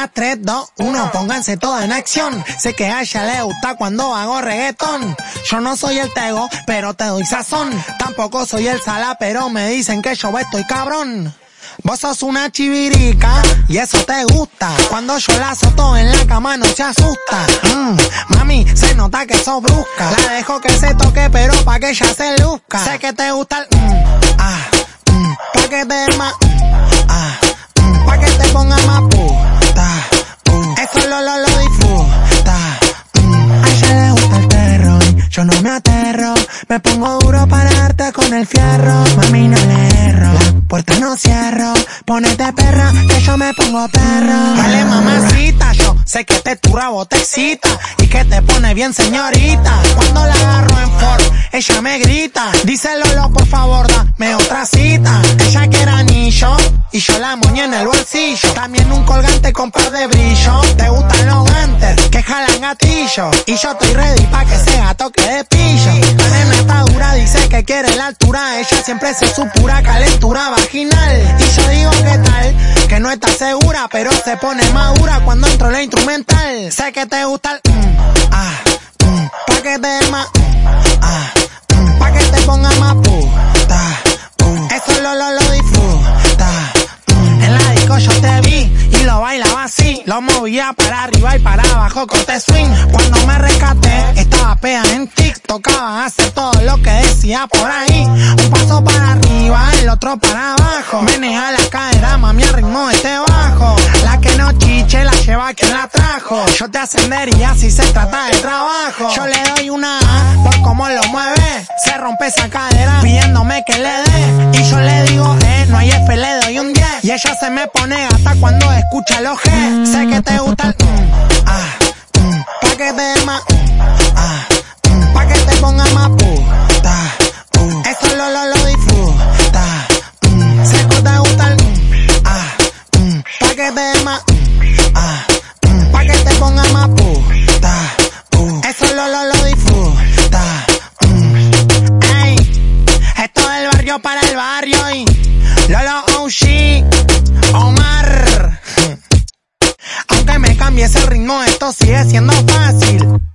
la 3, 2, 1, pónganse todas en acción. Sé que a ella le gusta cuando hago reggaetón. Yo no soy el tego, pero te doy sazón. Tampoco soy el sala, pero me dicen que yo estoy cabrón. Vos sos una chivirica y eso te gusta. Cuando yo la azoto en la cama no se asusta. Mm, mami, se nota que sos brusca. La dejo que se toque, pero pa' que ella se luzca. Sé que te gusta el mm, ah, mm, pa' que te ma, ah, mm, pa' que te con el fierro. Mami, no le erro. La puerta no cierro. Ponete perra, que yo me pongo perro. Dale, mamacita, yo sé que te tu rabo te excita. Y que te pone bien, señorita. Cuando la agarro en Ford, ella me grita. Dice Lolo, por favor, dame otra cita. Ella quiere anillo. Y yo la moñé en el bolsillo. También un colgante con par de brillo. Te gustan los gantes que jalan gatillo. Y yo estoy ready pa' que sea toque de pillo. La altura. Ella siempre se su pura calentura vaginal. Y yo digo que tal, que no está segura, pero se pone madura cuando entro la instrumental. Sé que te gusta el mm, ah, mm, pa' que te más, mm, ah, Lo movía para arriba y para abajo con te swing. Cuando me rescaté, estaba pea en tic. Tocaba hacer todo lo que decía por ahí. Un paso para arriba, el otro para abajo. Menea la cadera, mami, al ritmo este bajo. La que no chiche, la lleva quien la trajo. Yo te ascendería si se trata de trabajo. Yo le doy una A por cómo lo mueve. Se rompe esa cadera pidiéndome que le dé. Y yo le digo, eh, no hay F, le doy un 10. Y ella se me pone hasta cuando escucha los G. Sé que te gusta el mm, ah, mm, pa' que te más, mm, ah, pa' que te ponga más puta. uh, eso lo, lo, lo disfruta. Sé que te gusta el ah, pa' que te más, ah, pa' que te ponga más puta. uh, eso lo, lo, lo disfruta. Ey, esto es el barrio para el barrio y Lolo OG, Omar ese ritmo esto sigue siendo fácil.